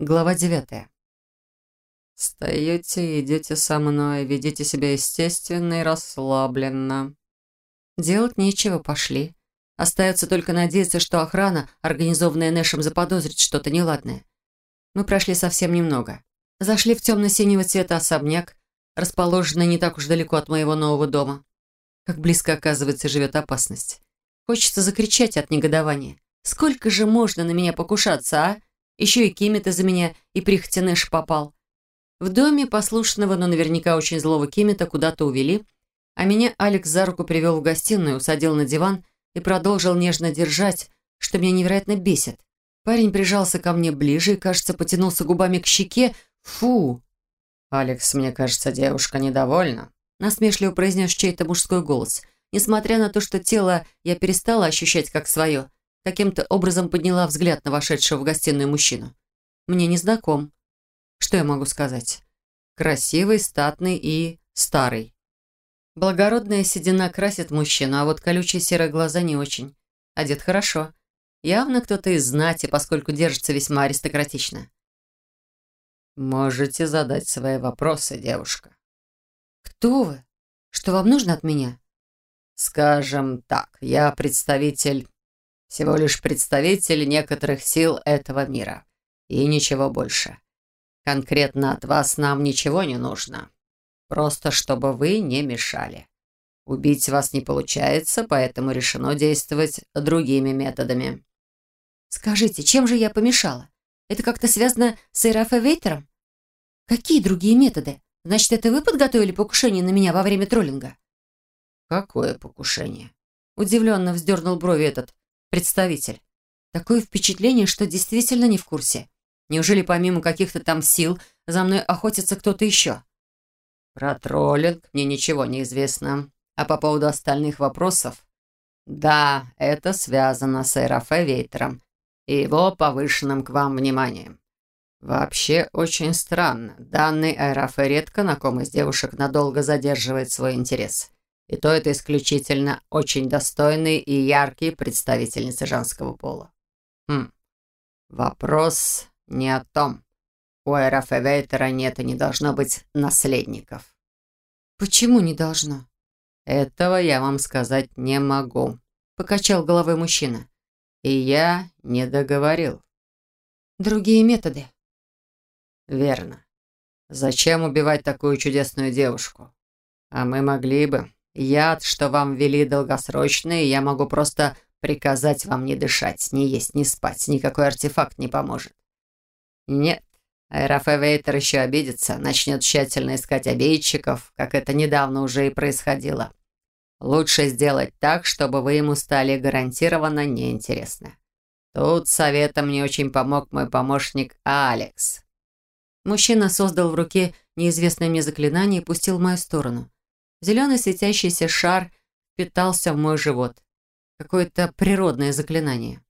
Глава девятая. «Встаете, идете со мной, ведите себя естественно и расслабленно». Делать нечего, пошли. Остается только надеяться, что охрана, организованная Нэшем, заподозрит что-то неладное. Мы прошли совсем немного. Зашли в темно-синего цвета особняк, расположенный не так уж далеко от моего нового дома. Как близко, оказывается, живет опасность. Хочется закричать от негодования. «Сколько же можно на меня покушаться, а?» Еще и Кимит из-за меня и прихотя Нэш попал. В доме послушного, но наверняка очень злого Кимита куда-то увели, а меня Алекс за руку привел в гостиную, усадил на диван и продолжил нежно держать, что меня невероятно бесит. Парень прижался ко мне ближе и, кажется, потянулся губами к щеке. Фу! «Алекс, мне кажется, девушка недовольна», насмешливо произнес чей-то мужской голос. Несмотря на то, что тело я перестала ощущать как свое, каким-то образом подняла взгляд на вошедшего в гостиную мужчину. Мне не знаком. Что я могу сказать? Красивый, статный и старый. Благородная седина красит мужчину, а вот колючие серые глаза не очень. Одет хорошо. Явно кто-то из знати, поскольку держится весьма аристократично. «Можете задать свои вопросы, девушка». «Кто вы? Что вам нужно от меня?» «Скажем так, я представитель всего лишь представитель некоторых сил этого мира. И ничего больше. Конкретно от вас нам ничего не нужно. Просто чтобы вы не мешали. Убить вас не получается, поэтому решено действовать другими методами. Скажите, чем же я помешала? Это как-то связано с Эйрафе Вейтером? Какие другие методы? Значит, это вы подготовили покушение на меня во время троллинга? Какое покушение? Удивленно вздернул брови этот представитель. Такое впечатление, что действительно не в курсе. Неужели помимо каких-то там сил за мной охотится кто-то еще? Про троллинг мне ничего не известно. А по поводу остальных вопросов? Да, это связано с Эйрафе Вейтером и его повышенным к вам вниманием. Вообще очень странно. Данный Айрафе редко на ком из девушек надолго задерживает свой интерес. И то это исключительно очень достойные и яркие представительницы женского пола. Хм. Вопрос не о том. У Эрафа Вейтера нет и не должно быть наследников. Почему не должно? Этого я вам сказать не могу. Покачал головой мужчина. И я не договорил. Другие методы. Верно. Зачем убивать такую чудесную девушку? А мы могли бы. Яд, что вам ввели долгосрочный, я могу просто приказать вам не дышать, не есть, не спать. Никакой артефакт не поможет. Нет, Айрафе Вейтер еще обидится, начнет тщательно искать обидчиков, как это недавно уже и происходило. Лучше сделать так, чтобы вы ему стали гарантированно неинтересны. Тут советом мне очень помог мой помощник Алекс. Мужчина создал в руке неизвестное мне заклинание и пустил в мою сторону. Зеленый светящийся шар питался в мой живот. Какое-то природное заклинание.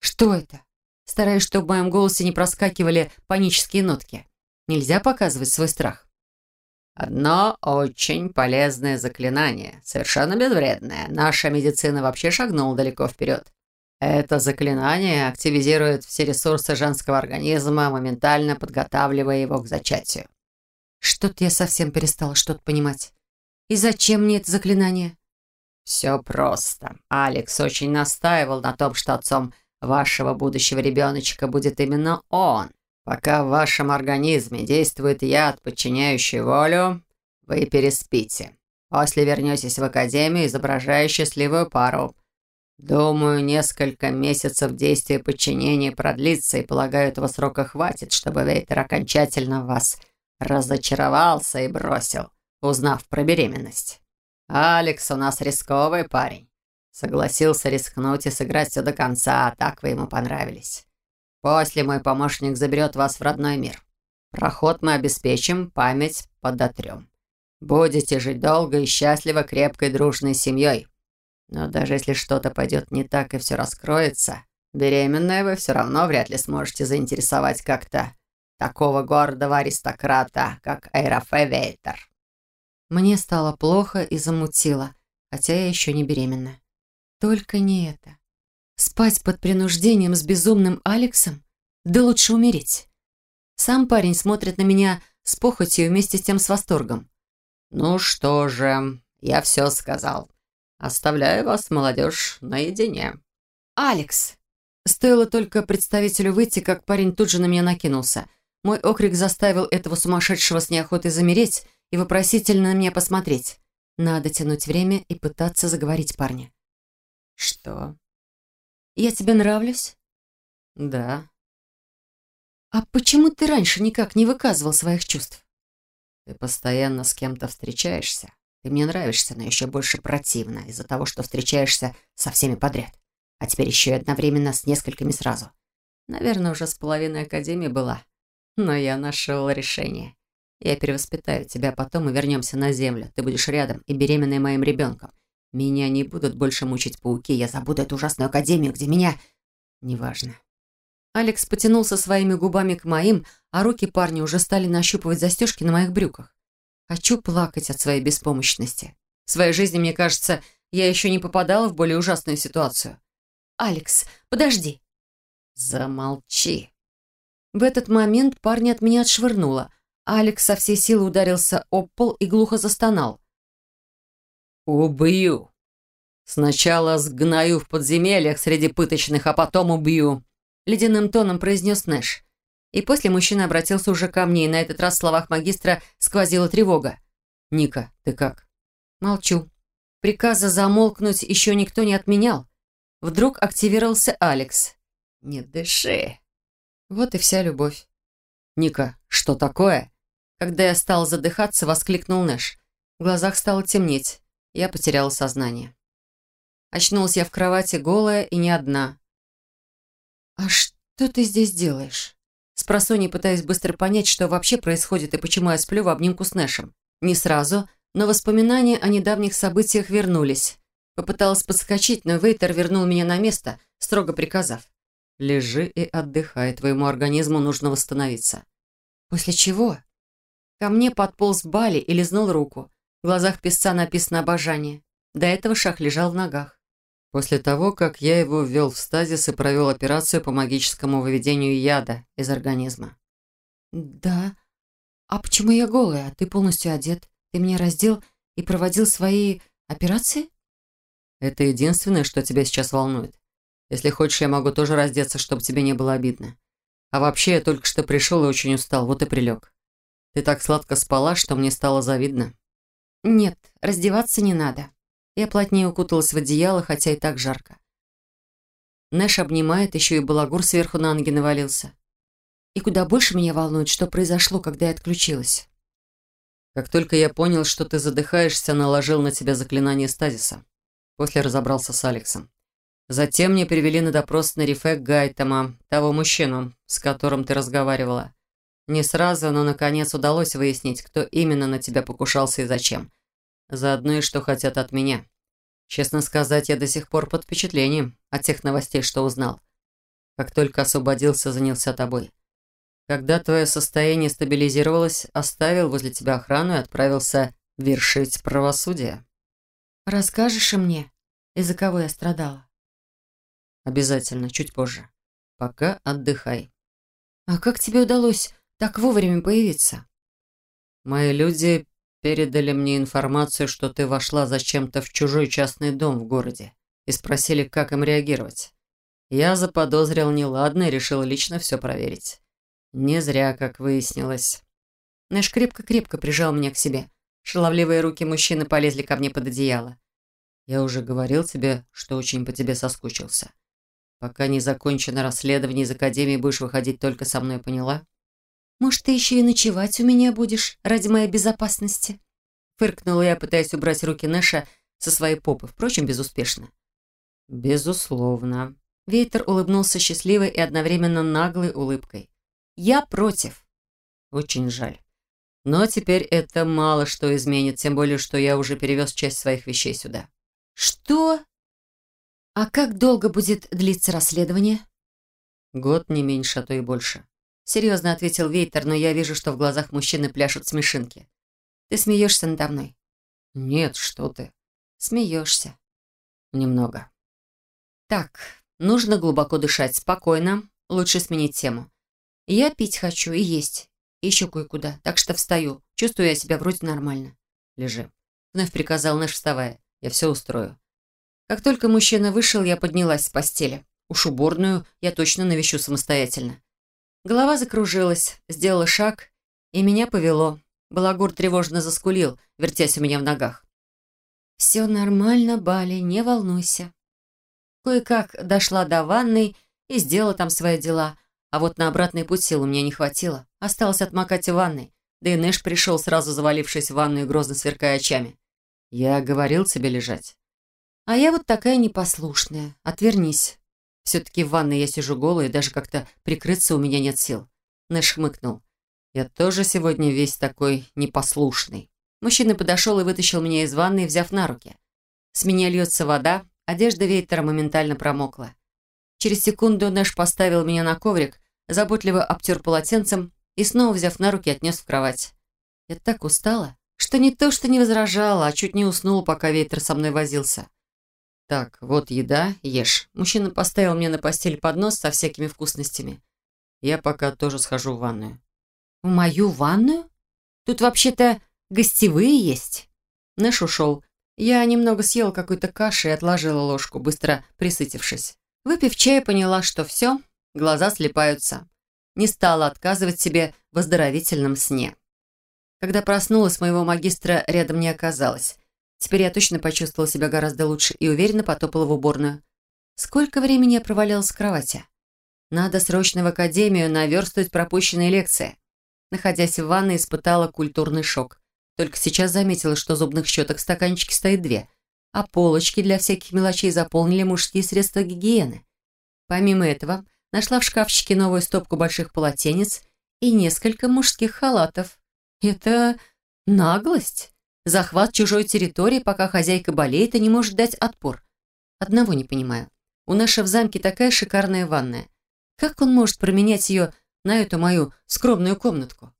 Что это? Стараюсь, чтобы в моем голосе не проскакивали панические нотки. Нельзя показывать свой страх. Одно очень полезное заклинание, совершенно безвредное. Наша медицина вообще шагнула далеко вперед. Это заклинание активизирует все ресурсы женского организма, моментально подготавливая его к зачатию. Что-то я совсем перестала что-то понимать. И зачем мне это заклинание? Все просто. Алекс очень настаивал на том, что отцом вашего будущего ребеночка будет именно он. Пока в вашем организме действует яд, подчиняющий волю, вы переспите. После вернетесь в академию, изображая счастливую пару. Думаю, несколько месяцев действия подчинения продлится, и, полагаю, этого срока хватит, чтобы Вейтер окончательно вас разочаровался и бросил узнав про беременность. «Алекс у нас рисковый парень. Согласился рискнуть и сыграть все до конца, а так вы ему понравились. После мой помощник заберет вас в родной мир. Проход мы обеспечим, память подотрем. Будете жить долго и счастливо крепкой дружной семьей. Но даже если что-то пойдет не так и все раскроется, беременная вы все равно вряд ли сможете заинтересовать как-то такого гордого аристократа, как Эйрафе Вейтер. Мне стало плохо и замутило, хотя я еще не беременна. Только не это. Спать под принуждением с безумным Алексом? Да лучше умереть. Сам парень смотрит на меня с похотью вместе с тем с восторгом. «Ну что же, я все сказал. Оставляю вас, молодежь, наедине». «Алекс!» Стоило только представителю выйти, как парень тут же на меня накинулся. Мой окрик заставил этого сумасшедшего с неохотой замереть и вопросительно на меня посмотреть. Надо тянуть время и пытаться заговорить парня. «Что?» «Я тебе нравлюсь?» «Да». «А почему ты раньше никак не выказывал своих чувств?» «Ты постоянно с кем-то встречаешься. Ты мне нравишься, но еще больше противно из-за того, что встречаешься со всеми подряд. А теперь еще и одновременно с несколькими сразу. Наверное, уже с половиной Академии была. Но я нашел решение. Я перевоспитаю тебя, а потом мы вернемся на Землю. Ты будешь рядом и беременной моим ребенком. Меня не будут больше мучить пауки. Я забуду эту ужасную Академию, где меня... Неважно. Алекс потянулся своими губами к моим, а руки парня уже стали нащупывать застежки на моих брюках. Хочу плакать от своей беспомощности. В своей жизни, мне кажется, я еще не попадала в более ужасную ситуацию. «Алекс, подожди!» «Замолчи!» В этот момент парня от меня отшвырнуло. Алекс со всей силы ударился об пол и глухо застонал. «Убью! Сначала сгною в подземельях среди пыточных, а потом убью!» Ледяным тоном произнес Нэш. И после мужчина обратился уже ко мне, и на этот раз в словах магистра сквозила тревога. «Ника, ты как?» Молчу. Приказа замолкнуть еще никто не отменял. Вдруг активировался Алекс. «Не дыши!» Вот и вся любовь. «Ника, что такое?» Когда я стал задыхаться, воскликнул Нэш. В глазах стало темнеть. Я потеряла сознание. Очнулась я в кровати, голая и не одна. «А что ты здесь делаешь?» С просонья пытаясь быстро понять, что вообще происходит и почему я сплю в обнимку с Нэшем. Не сразу, но воспоминания о недавних событиях вернулись. Попыталась подскочить, но Вейтер вернул меня на место, строго приказав. «Лежи и отдыхай, твоему организму нужно восстановиться». После чего? Ко мне подполз Бали и лизнул руку. В глазах песца написано «обожание». До этого шах лежал в ногах. После того, как я его ввел в стазис и провел операцию по магическому выведению яда из организма. «Да? А почему я голая, а ты полностью одет? Ты меня раздел и проводил свои операции?» Это единственное, что тебя сейчас волнует. Если хочешь, я могу тоже раздеться, чтобы тебе не было обидно. А вообще, я только что пришел и очень устал, вот и прилег. Ты так сладко спала, что мне стало завидно. Нет, раздеваться не надо. Я плотнее укуталась в одеяло, хотя и так жарко. Нэш обнимает, еще и балагур сверху на ноги навалился. И куда больше меня волнует, что произошло, когда я отключилась. Как только я понял, что ты задыхаешься, наложил на тебя заклинание стазиса. После разобрался с Алексом. Затем мне перевели на допрос на Рифек Гайтама, того мужчину, с которым ты разговаривала. Не сразу, но наконец удалось выяснить, кто именно на тебя покушался и зачем. Заодно и что хотят от меня. Честно сказать, я до сих пор под впечатлением от тех новостей, что узнал. Как только освободился, занялся тобой. Когда твое состояние стабилизировалось, оставил возле тебя охрану и отправился вершить правосудие. «Расскажешь и мне, из-за кого я страдала?» «Обязательно, чуть позже. Пока отдыхай». «А как тебе удалось так вовремя появиться?» «Мои люди передали мне информацию, что ты вошла зачем-то в чужой частный дом в городе и спросили, как им реагировать. Я заподозрил неладно и решил лично все проверить. Не зря, как выяснилось». Нэш крепко-крепко прижал меня к себе. Шаловливые руки мужчины полезли ко мне под одеяло. «Я уже говорил тебе, что очень по тебе соскучился. Пока не закончено расследование из Академии, будешь выходить только со мной, поняла?» «Может, ты еще и ночевать у меня будешь ради моей безопасности?» Фыркнула я, пытаясь убрать руки Нэша со своей попы, впрочем, безуспешно. «Безусловно». Вейтер улыбнулся счастливой и одновременно наглой улыбкой. «Я против». «Очень жаль. Но теперь это мало что изменит, тем более, что я уже перевез часть своих вещей сюда». «Что? А как долго будет длиться расследование?» «Год, не меньше, а то и больше». Серьезно ответил Вейтер, но я вижу, что в глазах мужчины пляшут смешинки. «Ты смеешься надо мной?» «Нет, что ты». «Смеешься». «Немного». «Так, нужно глубоко дышать, спокойно. Лучше сменить тему. Я пить хочу и есть. И еще кое-куда. Так что встаю. Чувствую я себя вроде нормально. Лежи. Вновь приказал Нэш, вставая. Я все устрою. Как только мужчина вышел, я поднялась с постели. Уж уборную я точно навещу самостоятельно. Голова закружилась, сделала шаг, и меня повело. Балагур тревожно заскулил, вертясь у меня в ногах. «Все нормально, Бали, не волнуйся». Кое-как дошла до ванной и сделала там свои дела, а вот на обратный путь сил у меня не хватило. Осталось отмокать в ванной, да и Нэш пришел, сразу завалившись в ванную, грозно сверкая очами. «Я говорил тебе лежать». «А я вот такая непослушная. Отвернись». Все-таки в ванной я сижу голая, и даже как-то прикрыться у меня нет сил. Нэш хмыкнул. Я тоже сегодня весь такой непослушный. Мужчина подошел и вытащил меня из ванны, взяв на руки. С меня льется вода, одежда Вейтера моментально промокла. Через секунду Нэш поставил меня на коврик, заботливо обтер полотенцем и снова, взяв на руки, отнес в кровать. Я так устала, что не то что не возражала, а чуть не уснула, пока Вейтер со мной возился. «Так, вот еда, ешь». Мужчина поставил мне на постель поднос со всякими вкусностями. Я пока тоже схожу в ванную. «В мою ванную? Тут вообще-то гостевые есть». Нэш ушел. Я немного съела какой-то каши и отложила ложку, быстро присытившись. Выпив чай, поняла, что все, глаза слепаются. Не стала отказывать себе в оздоровительном сне. Когда проснулась, моего магистра рядом не оказалось. Теперь я точно почувствовала себя гораздо лучше и уверенно потопала в уборную. Сколько времени я провалялась в кровати? Надо срочно в академию наверстывать пропущенные лекции. Находясь в ванной, испытала культурный шок. Только сейчас заметила, что зубных щеток в стаканчике стоит две, а полочки для всяких мелочей заполнили мужские средства гигиены. Помимо этого, нашла в шкафчике новую стопку больших полотенец и несколько мужских халатов. Это наглость. Захват чужой территории, пока хозяйка болеет и не может дать отпор. Одного не понимаю. У Нэша в замке такая шикарная ванная. Как он может променять ее на эту мою скромную комнатку?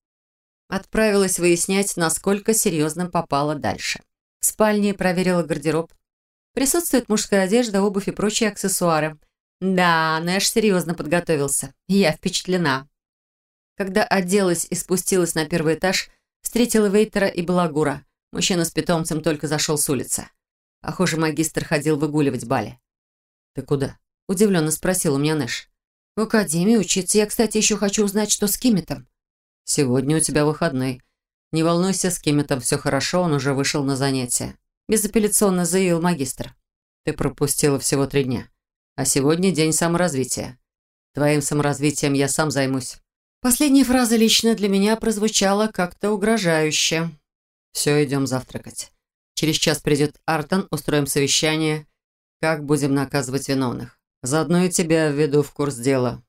Отправилась выяснять, насколько серьезным попала дальше. В спальне проверила гардероб. Присутствует мужская одежда, обувь и прочие аксессуары. Да, Нэш серьезно подготовился. Я впечатлена. Когда оделась и спустилась на первый этаж, встретила Вейтера и Балагура – Мужчина с питомцем только зашел с улицы. Похоже, магистр ходил выгуливать Бали. «Ты куда?» – удивленно спросил у меня Нэш. «В академии учиться. Я, кстати, еще хочу узнать, что с Кимметом». «Сегодня у тебя выходной. Не волнуйся, с Кимметом все хорошо, он уже вышел на занятия». Безапелляционно заявил магистр. «Ты пропустила всего три дня. А сегодня день саморазвития. Твоим саморазвитием я сам займусь». Последняя фраза лично для меня прозвучала как-то угрожающе. Все, идем завтракать. Через час придет Артон, устроим совещание. Как будем наказывать виновных. Заодно и тебя введу в курс дела.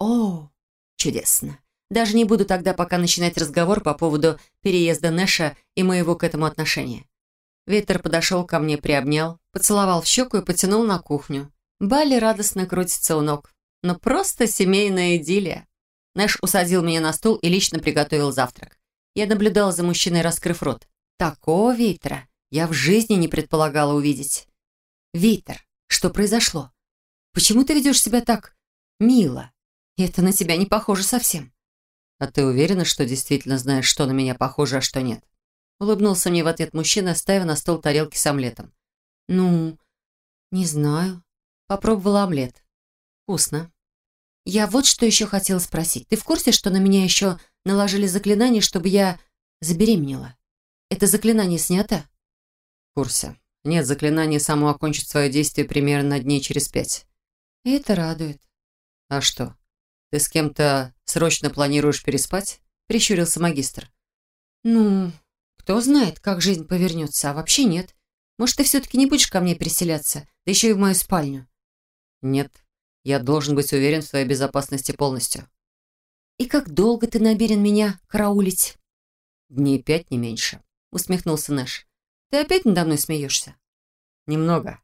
О, чудесно. Даже не буду тогда пока начинать разговор по поводу переезда Нэша и моего к этому отношения. Ветер подошел ко мне, приобнял, поцеловал в щеку и потянул на кухню. Бали радостно крутится у ног. Но просто семейная идиллия. Нэш усадил меня на стул и лично приготовил завтрак. Я наблюдала за мужчиной, раскрыв рот. Такого Вейтера я в жизни не предполагала увидеть. Вейтер, что произошло? Почему ты ведешь себя так мило? Это на тебя не похоже совсем. А ты уверена, что действительно знаешь, что на меня похоже, а что нет? Улыбнулся мне в ответ мужчина, ставя на стол тарелки с омлетом. Ну, не знаю. Попробовала омлет. Вкусно. Я вот что еще хотела спросить. Ты в курсе, что на меня еще наложили заклинание, чтобы я забеременела? Это заклинание снято? В курсе. Нет, заклинание само окончит свое действие примерно дней через пять. Это радует. А что? Ты с кем-то срочно планируешь переспать? Прищурился магистр. Ну, кто знает, как жизнь повернется, а вообще нет. Может, ты все-таки не будешь ко мне переселяться, да еще и в мою спальню? Нет, я должен быть уверен в своей безопасности полностью. «И как долго ты намерен меня караулить?» «Дней пять, не меньше», — усмехнулся Нэш. «Ты опять надо мной смеешься?» «Немного.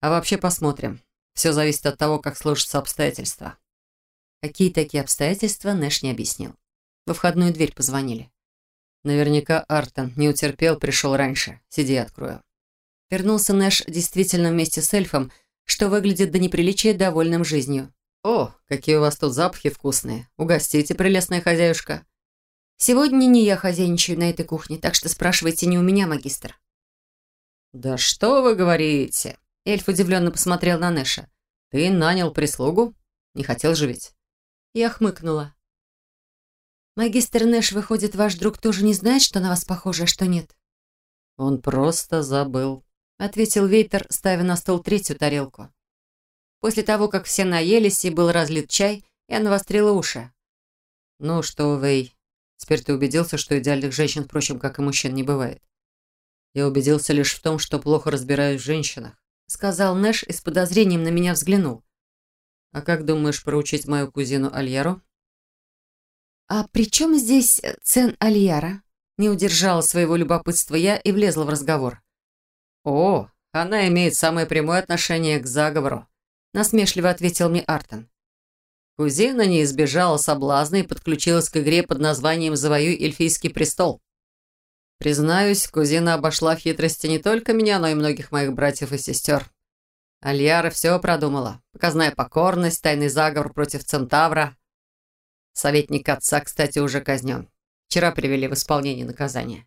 А вообще посмотрим. Все зависит от того, как сложатся обстоятельства». Какие такие обстоятельства, Нэш не объяснил. Во входную дверь позвонили. Наверняка Артон не утерпел, пришел раньше. Сиди, открою. Вернулся Нэш действительно вместе с эльфом, что выглядит до неприличия довольным жизнью. «О, какие у вас тут запахи вкусные! Угостите, прелестная хозяюшка!» «Сегодня не я хозяйничаю на этой кухне, так что спрашивайте не у меня, магистр». «Да что вы говорите?» Эльф удивленно посмотрел на Нэша. «Ты нанял прислугу? Не хотел же ведь?» Я хмыкнула. «Магистр Нэш, выходит, ваш друг тоже не знает, что на вас похоже, а что нет?» «Он просто забыл», — ответил Вейтер, ставя на стол третью тарелку. После того, как все наелись и был разлит чай, я навострила уши. «Ну что, Вей, теперь ты убедился, что идеальных женщин, впрочем, как и мужчин, не бывает?» «Я убедился лишь в том, что плохо разбираюсь в женщинах», сказал Нэш и с подозрением на меня взглянул. «А как думаешь проучить мою кузину Альяру?» «А при чем здесь Цен Альяра?» Не удержала своего любопытства я и влезла в разговор. «О, она имеет самое прямое отношение к заговору насмешливо ответил мне Артон. Кузина не избежала соблазна и подключилась к игре под названием «Завоюй эльфийский престол». Признаюсь, кузина обошла в хитрости не только меня, но и многих моих братьев и сестер. Альяра все продумала. Показная покорность, тайный заговор против Центавра. Советник отца, кстати, уже казнен. Вчера привели в исполнение наказания.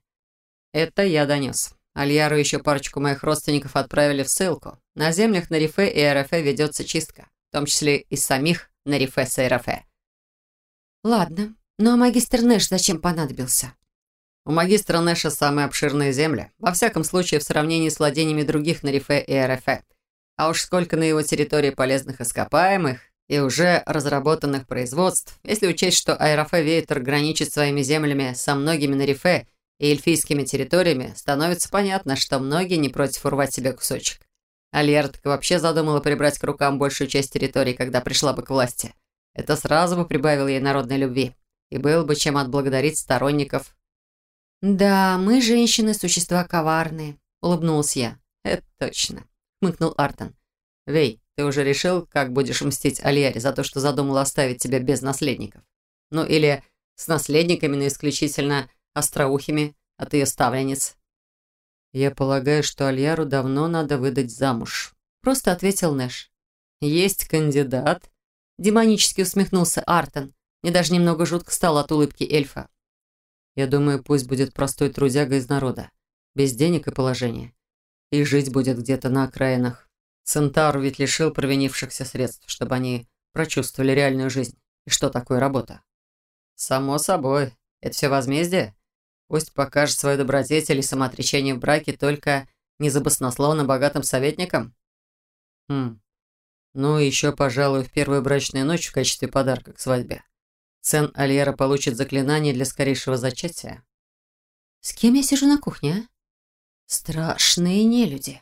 Это я донес. Альяру еще парочку моих родственников отправили в ссылку. На землях Нарифе и РФ ведется чистка, в том числе и самих Нарифе с РФ. Ладно, ну а магистр Нэш зачем понадобился? У магистра Нэша самые обширные земли, во всяком случае в сравнении с владениями других Нарифе и РФ. А уж сколько на его территории полезных ископаемых и уже разработанных производств, если учесть, что Аэрофе Вейтер граничит своими землями со многими Нарифе и эльфийскими территориями, становится понятно, что многие не против урвать себе кусочек. Альерт вообще задумала прибрать к рукам большую часть территории, когда пришла бы к власти. Это сразу бы прибавило ей народной любви. И было бы чем отблагодарить сторонников. «Да, мы, женщины, существа коварные», — улыбнулась я. «Это точно», — хмыкнул Артон. «Вей, ты уже решил, как будешь мстить Альяре за то, что задумала оставить тебя без наследников? Ну или с наследниками, но исключительно остроухими от ее ставленниц. «Я полагаю, что Альяру давно надо выдать замуж», — просто ответил Нэш. «Есть кандидат?» Демонически усмехнулся Артон. Мне даже немного жутко стало от улыбки эльфа. «Я думаю, пусть будет простой трудяга из народа, без денег и положения. И жить будет где-то на окраинах. Центавр ведь лишил провинившихся средств, чтобы они прочувствовали реальную жизнь. И что такое работа?» «Само собой. Это все возмездие?» Пусть покажет свою добродетель и самоотречение в браке только не за баснословно богатым советником? Хм. Ну, еще, пожалуй, в первую брачную ночь в качестве подарка к свадьбе. Цен Альера получит заклинание для скорейшего зачатия. С кем я сижу на кухне, а? Страшные нелюди.